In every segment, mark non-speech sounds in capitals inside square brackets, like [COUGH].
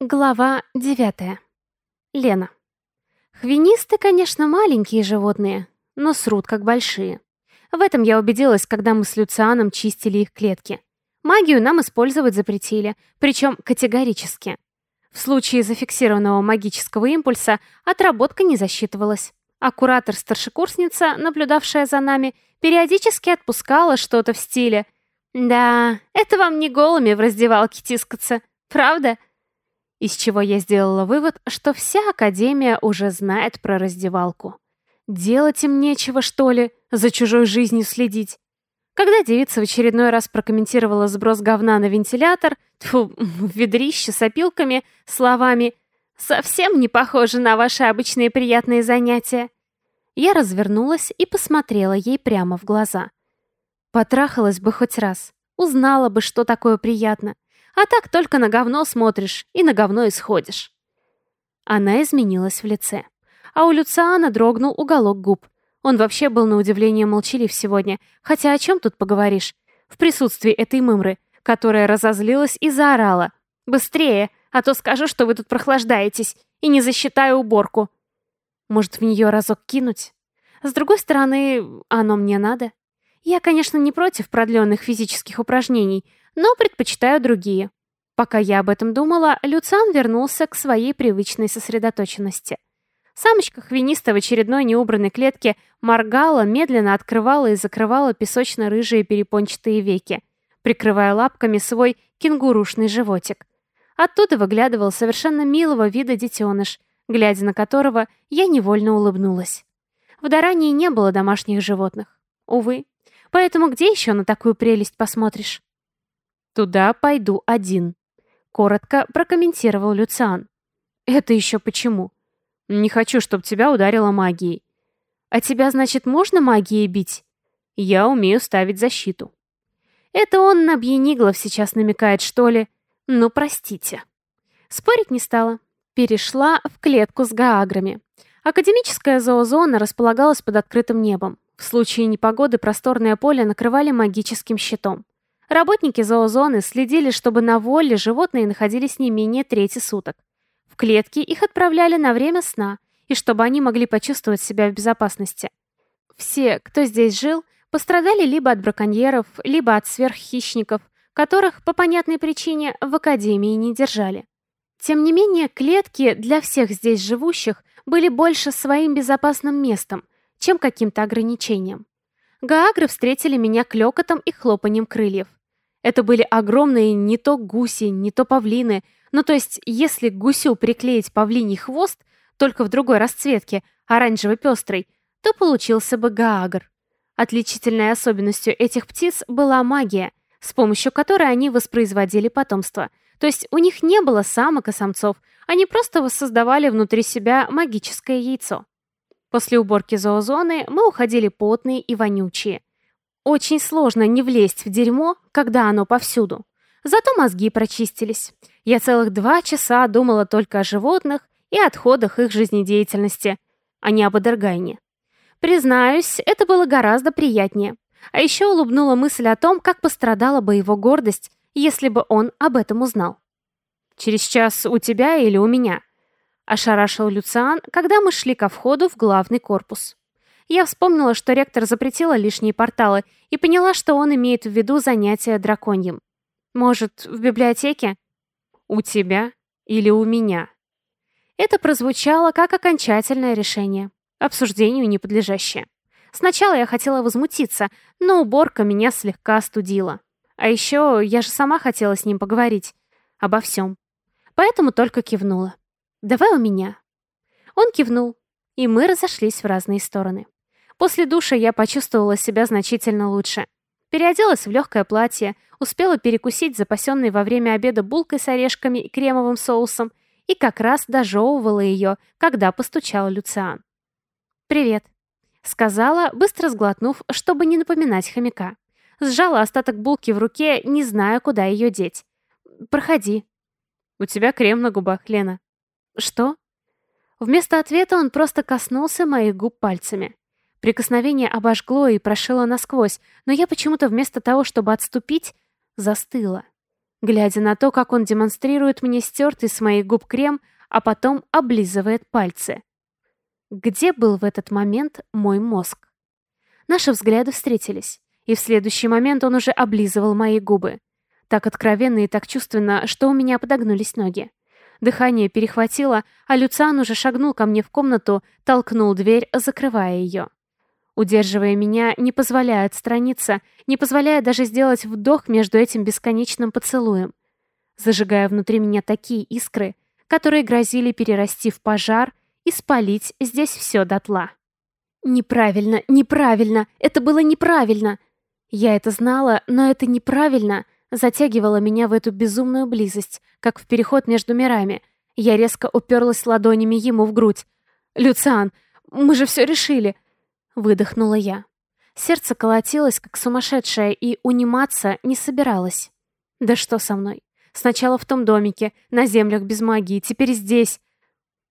Глава девятая. Лена. Хвинисты, конечно, маленькие животные, но срут как большие. В этом я убедилась, когда мы с Люцианом чистили их клетки. Магию нам использовать запретили, причем категорически. В случае зафиксированного магического импульса отработка не засчитывалась, а куратор-старшекурсница, наблюдавшая за нами, периодически отпускала что-то в стиле «Да, это вам не голыми в раздевалке тискаться, правда?» Из чего я сделала вывод, что вся Академия уже знает про раздевалку. Делать им нечего, что ли, за чужой жизнью следить. Когда девица в очередной раз прокомментировала сброс говна на вентилятор, тьфу, [LAUGHS] ведрище с опилками, словами «совсем не похоже на ваши обычные приятные занятия», я развернулась и посмотрела ей прямо в глаза. Потрахалась бы хоть раз, узнала бы, что такое приятно. А так только на говно смотришь и на говно исходишь. Она изменилась в лице. А у Люциана дрогнул уголок губ. Он вообще был на удивление молчалив сегодня. Хотя о чем тут поговоришь? В присутствии этой мымры, которая разозлилась и заорала. «Быстрее, а то скажу, что вы тут прохлаждаетесь, и не засчитаю уборку». Может, в нее разок кинуть? С другой стороны, оно мне надо. Я, конечно, не против продленных физических упражнений, но предпочитаю другие. Пока я об этом думала, Люциан вернулся к своей привычной сосредоточенности. Самочка хвиниста в очередной неубранной клетке моргала, медленно открывала и закрывала песочно-рыжие перепончатые веки, прикрывая лапками свой кенгурушный животик. Оттуда выглядывал совершенно милого вида детеныш, глядя на которого я невольно улыбнулась. В Дарании не было домашних животных. Увы. Поэтому где еще на такую прелесть посмотришь? «Туда пойду один», — коротко прокомментировал Люциан. «Это еще почему?» «Не хочу, чтобы тебя ударила магией». «А тебя, значит, можно магией бить?» «Я умею ставить защиту». «Это он на Бьениглов сейчас намекает, что ли? Ну, простите». Спорить не стала. Перешла в клетку с гааграми. Академическая зоозона располагалась под открытым небом. В случае непогоды просторное поле накрывали магическим щитом. Работники зоозоны следили, чтобы на воле животные находились не менее трети суток. В клетки их отправляли на время сна, и чтобы они могли почувствовать себя в безопасности. Все, кто здесь жил, пострадали либо от браконьеров, либо от сверххищников, которых, по понятной причине, в Академии не держали. Тем не менее, клетки для всех здесь живущих были больше своим безопасным местом, чем каким-то ограничением. Гаагры встретили меня клёкотом и хлопанием крыльев. Это были огромные не то гуси, не то павлины. Ну, то есть, если гусю приклеить павлиний хвост, только в другой расцветке, оранжево-пестрый, то получился бы гаагр. Отличительной особенностью этих птиц была магия, с помощью которой они воспроизводили потомство. То есть у них не было самок и самцов, они просто воссоздавали внутри себя магическое яйцо. После уборки зоозоны мы уходили потные и вонючие. Очень сложно не влезть в дерьмо, когда оно повсюду. Зато мозги прочистились. Я целых два часа думала только о животных и отходах их жизнедеятельности, а не об Адергайне. Признаюсь, это было гораздо приятнее. А еще улыбнула мысль о том, как пострадала бы его гордость, если бы он об этом узнал. «Через час у тебя или у меня?» – ошарашил Люциан, когда мы шли ко входу в главный корпус. Я вспомнила, что ректор запретила лишние порталы и поняла, что он имеет в виду занятия драконьем. Может, в библиотеке? У тебя или у меня? Это прозвучало как окончательное решение, обсуждению не подлежащее. Сначала я хотела возмутиться, но уборка меня слегка остудила. А еще я же сама хотела с ним поговорить. Обо всем. Поэтому только кивнула. «Давай у меня». Он кивнул, и мы разошлись в разные стороны. После душа я почувствовала себя значительно лучше. Переоделась в легкое платье, успела перекусить запасенной во время обеда булкой с орешками и кремовым соусом и как раз дожевывала ее, когда постучал Люциан. «Привет», — сказала, быстро сглотнув, чтобы не напоминать хомяка. Сжала остаток булки в руке, не зная, куда ее деть. «Проходи». «У тебя крем на губах, Лена». «Что?» Вместо ответа он просто коснулся моих губ пальцами. Прикосновение обожгло и прошило насквозь, но я почему-то вместо того, чтобы отступить, застыла. глядя на то, как он демонстрирует мне стертый с моих губ крем, а потом облизывает пальцы. Где был в этот момент мой мозг? Наши взгляды встретились, и в следующий момент он уже облизывал мои губы. Так откровенно и так чувственно, что у меня подогнулись ноги. Дыхание перехватило, а Люциан уже шагнул ко мне в комнату, толкнул дверь, закрывая ее. Удерживая меня, не позволяя отстраниться, не позволяя даже сделать вдох между этим бесконечным поцелуем. Зажигая внутри меня такие искры, которые грозили перерасти в пожар и спалить здесь все дотла. Неправильно, неправильно, это было неправильно. Я это знала, но это неправильно — затягивала меня в эту безумную близость, как в переход между мирами. Я резко уперлась ладонями ему в грудь. «Люциан, мы же все решили!» Выдохнула я. Сердце колотилось, как сумасшедшее, и униматься не собиралась. «Да что со мной? Сначала в том домике, на землях без магии, теперь здесь.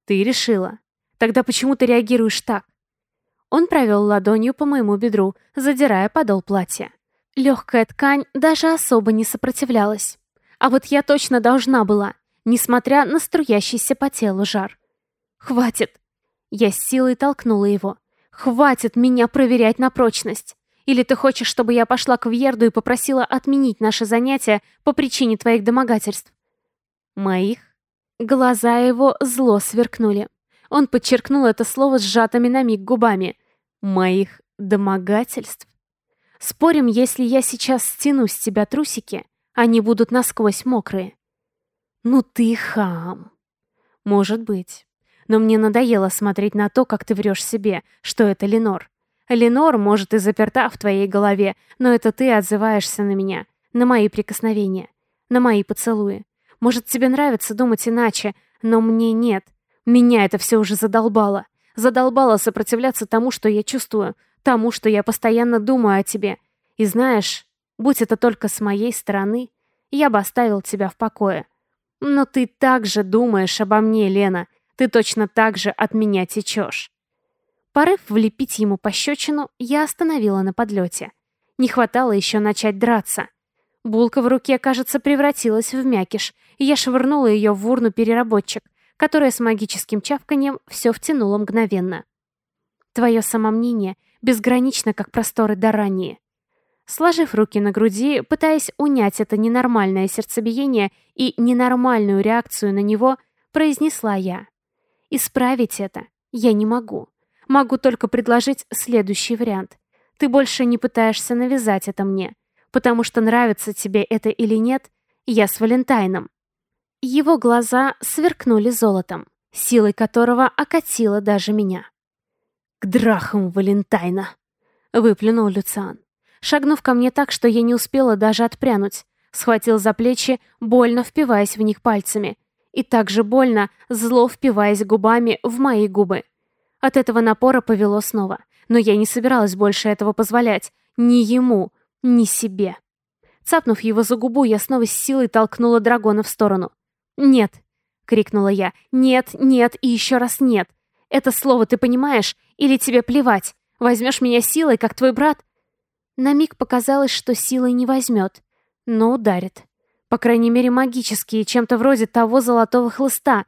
Ты решила. Тогда почему ты реагируешь так?» Он провел ладонью по моему бедру, задирая подол платья. Легкая ткань даже особо не сопротивлялась. А вот я точно должна была, несмотря на струящийся по телу жар. «Хватит!» Я с силой толкнула его. «Хватит меня проверять на прочность! Или ты хочешь, чтобы я пошла к Вьерду и попросила отменить наши занятия по причине твоих домогательств?» «Моих?» Глаза его зло сверкнули. Он подчеркнул это слово сжатыми на миг губами. «Моих домогательств?» Спорим, если я сейчас стяну с тебя трусики, они будут насквозь мокрые. Ну ты хам. Может быть. Но мне надоело смотреть на то, как ты врешь себе, что это Ленор. Ленор, может, и заперта в твоей голове, но это ты отзываешься на меня, на мои прикосновения, на мои поцелуи. Может, тебе нравится думать иначе, но мне нет. Меня это все уже задолбало. Задолбало сопротивляться тому, что я чувствую, тому, что я постоянно думаю о тебе. И знаешь, будь это только с моей стороны, я бы оставил тебя в покое. Но ты так же думаешь обо мне, Лена. Ты точно так же от меня течешь. Порыв влепить ему пощечину я остановила на подлете. Не хватало еще начать драться. Булка в руке, кажется, превратилась в мякиш, и я швырнула ее в урну переработчик, которая с магическим чавканием все втянула мгновенно. Твое самомнение безгранично, как просторы до ранее. Сложив руки на груди, пытаясь унять это ненормальное сердцебиение и ненормальную реакцию на него, произнесла я. Исправить это я не могу. Могу только предложить следующий вариант. Ты больше не пытаешься навязать это мне, потому что нравится тебе это или нет, я с Валентайном. Его глаза сверкнули золотом, силой которого окатило даже меня. «К драхам Валентайна!» — выплюнул Люциан. Шагнув ко мне так, что я не успела даже отпрянуть, схватил за плечи, больно впиваясь в них пальцами. И также больно, зло впиваясь губами в мои губы. От этого напора повело снова. Но я не собиралась больше этого позволять. Ни ему, ни себе. Цапнув его за губу, я снова с силой толкнула дракона в сторону. «Нет!» — крикнула я. «Нет, нет и еще раз нет! Это слово ты понимаешь? Или тебе плевать? Возьмешь меня силой, как твой брат?» На миг показалось, что силой не возьмет, но ударит. По крайней мере, магические, чем-то вроде того золотого хлыста.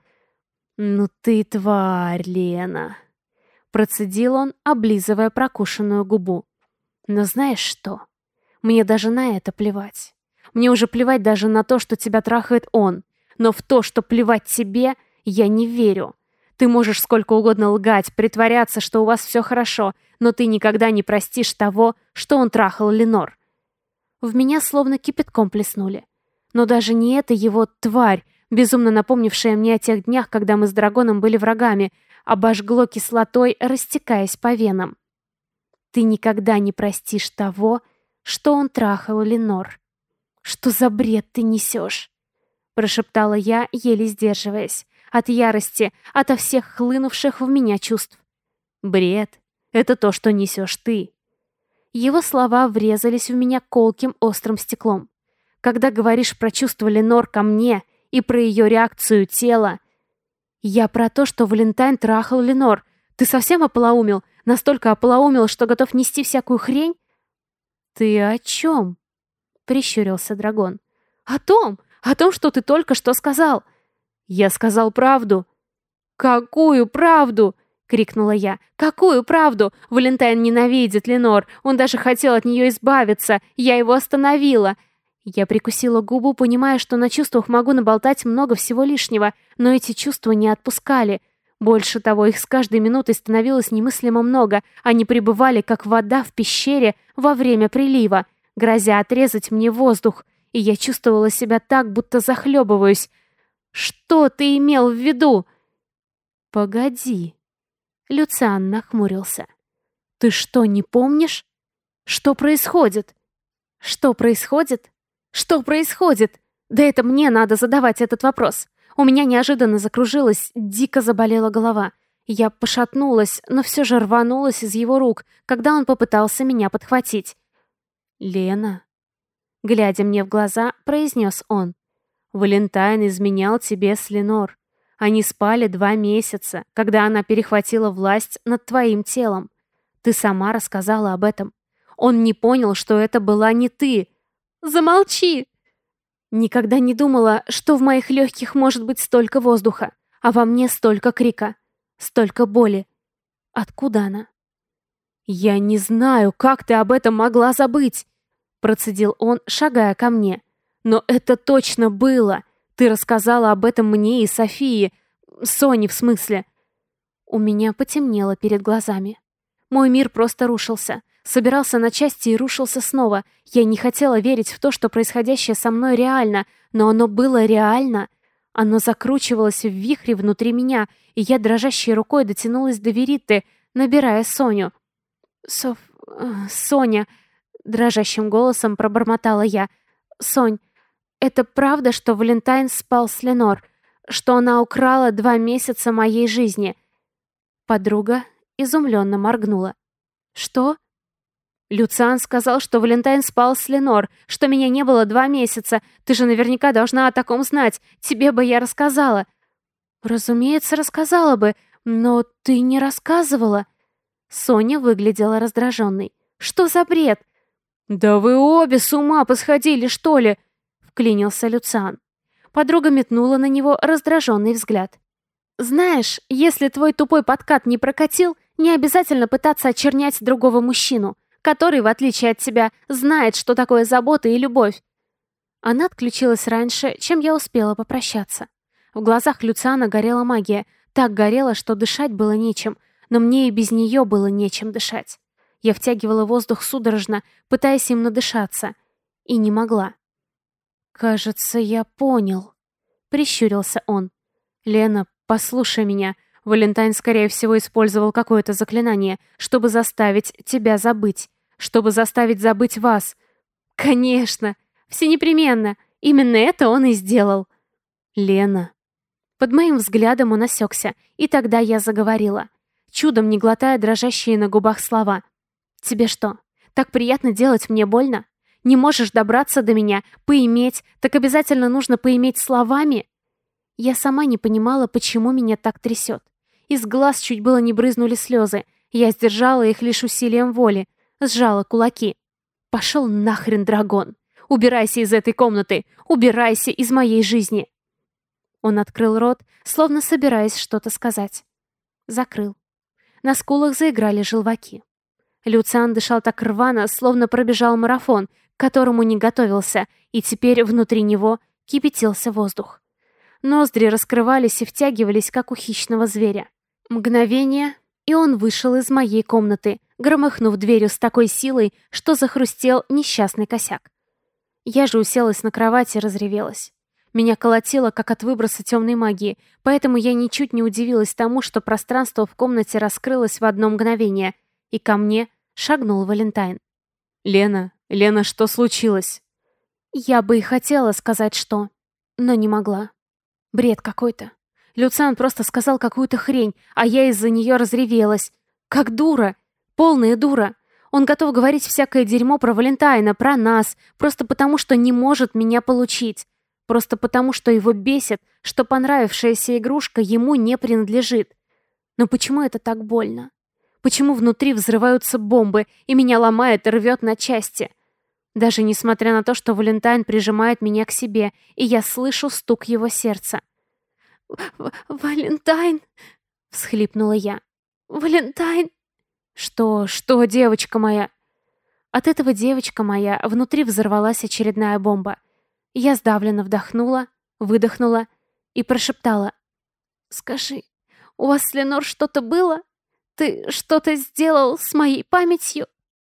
«Ну ты тварь, Лена!» Процедил он, облизывая прокушенную губу. «Но знаешь что? Мне даже на это плевать. Мне уже плевать даже на то, что тебя трахает он. Но в то, что плевать тебе, я не верю. Ты можешь сколько угодно лгать, притворяться, что у вас все хорошо, но ты никогда не простишь того, что он трахал Ленор. В меня словно кипятком плеснули. Но даже не эта его тварь, безумно напомнившая мне о тех днях, когда мы с Драгоном были врагами, обожгло кислотой, растекаясь по венам. Ты никогда не простишь того, что он трахал Ленор. Что за бред ты несешь? Прошептала я, еле сдерживаясь от ярости, ото всех хлынувших в меня чувств. «Бред — это то, что несешь ты». Его слова врезались в меня колким острым стеклом. Когда говоришь про чувство Ленор ко мне и про ее реакцию тела... Я про то, что Валентайн трахал Ленор. Ты совсем ополоумел? Настолько ополоумел, что готов нести всякую хрень? «Ты о чем?» — прищурился Драгон. «О том! О том, что ты только что сказал. Я сказал правду. Какую правду? крикнула я. «Какую правду? Валентайн ненавидит Ленор. Он даже хотел от нее избавиться. Я его остановила. Я прикусила губу, понимая, что на чувствах могу наболтать много всего лишнего, но эти чувства не отпускали. Больше того, их с каждой минутой становилось немыслимо много. Они пребывали, как вода в пещере во время прилива, грозя отрезать мне воздух. И я чувствовала себя так, будто захлебываюсь. «Что ты имел в виду?» «Погоди». Люциан нахмурился. «Ты что, не помнишь? Что происходит?» «Что происходит?» Что происходит? Да это мне надо задавать этот вопрос. У меня неожиданно закружилась, дико заболела голова. Я пошатнулась, но все же рванулась из его рук, когда он попытался меня подхватить. «Лена», — глядя мне в глаза, произнес он, «Валентайн изменял тебе с Ленор. Они спали два месяца, когда она перехватила власть над твоим телом. Ты сама рассказала об этом. Он не понял, что это была не ты, Замолчи!» Никогда не думала, что в моих легких может быть столько воздуха, а во мне столько крика, столько боли. Откуда она? «Я не знаю, как ты об этом могла забыть!» Процедил он, шагая ко мне. «Но это точно было! Ты рассказала об этом мне и Софии. Соне, в смысле!» У меня потемнело перед глазами. Мой мир просто рушился собирался на части и рушился снова. Я не хотела верить в то, что происходящее со мной реально, но оно было реально. Оно закручивалось в вихре внутри меня, и я дрожащей рукой дотянулась до Вериты, набирая Соню. «Соф... Э, Соня...» — дрожащим голосом пробормотала я. «Сонь, это правда, что Валентайн спал с Ленор? Что она украла два месяца моей жизни?» Подруга изумленно моргнула. «Что?» Люциан сказал, что Валентайн спал с Ленор, что меня не было два месяца. Ты же наверняка должна о таком знать. Тебе бы я рассказала. Разумеется, рассказала бы, но ты не рассказывала. Соня выглядела раздраженной. Что за бред? Да вы обе с ума посходили, что ли? Вклинился Люциан. Подруга метнула на него раздраженный взгляд. «Знаешь, если твой тупой подкат не прокатил, не обязательно пытаться очернять другого мужчину который, в отличие от тебя, знает, что такое забота и любовь. Она отключилась раньше, чем я успела попрощаться. В глазах Люциана горела магия, так горела, что дышать было нечем, но мне и без нее было нечем дышать. Я втягивала воздух судорожно, пытаясь им надышаться, и не могла. «Кажется, я понял», — прищурился он. «Лена, послушай меня. Валентайн, скорее всего, использовал какое-то заклинание, чтобы заставить тебя забыть. Чтобы заставить забыть вас. Конечно. Все непременно. Именно это он и сделал. Лена. Под моим взглядом он осекся, и тогда я заговорила, чудом не глотая дрожащие на губах слова. «Тебе что, так приятно делать мне больно? Не можешь добраться до меня, поиметь, так обязательно нужно поиметь словами?» Я сама не понимала, почему меня так трясет. Из глаз чуть было не брызнули слезы. Я сдержала их лишь усилием воли. Сжала кулаки. «Пошел нахрен, драгон! Убирайся из этой комнаты! Убирайся из моей жизни!» Он открыл рот, словно собираясь что-то сказать. Закрыл. На скулах заиграли желваки. Люциан дышал так рвано, словно пробежал марафон, к которому не готовился, и теперь внутри него кипятился воздух. Ноздри раскрывались и втягивались, как у хищного зверя. Мгновение, и он вышел из моей комнаты, громыхнув дверью с такой силой, что захрустел несчастный косяк. Я же уселась на кровати и разревелась. Меня колотило, как от выброса темной магии, поэтому я ничуть не удивилась тому, что пространство в комнате раскрылось в одно мгновение, и ко мне шагнул Валентайн. «Лена, Лена, что случилось?» Я бы и хотела сказать что, но не могла. Бред какой-то. Люциан просто сказал какую-то хрень, а я из-за нее разревелась. Как дура. Полная дура. Он готов говорить всякое дерьмо про Валентайна, про нас, просто потому, что не может меня получить. Просто потому, что его бесит, что понравившаяся игрушка ему не принадлежит. Но почему это так больно? Почему внутри взрываются бомбы, и меня ломает и рвет на части? Даже несмотря на то, что Валентайн прижимает меня к себе, и я слышу стук его сердца. В «Валентайн!» — всхлипнула я. «Валентайн!» «Что, что, девочка моя?» От этого девочка моя внутри взорвалась очередная бомба. Я сдавленно вдохнула, выдохнула и прошептала. «Скажи, у вас с Ленор что-то было? Ты что-то сделал с моей памятью?»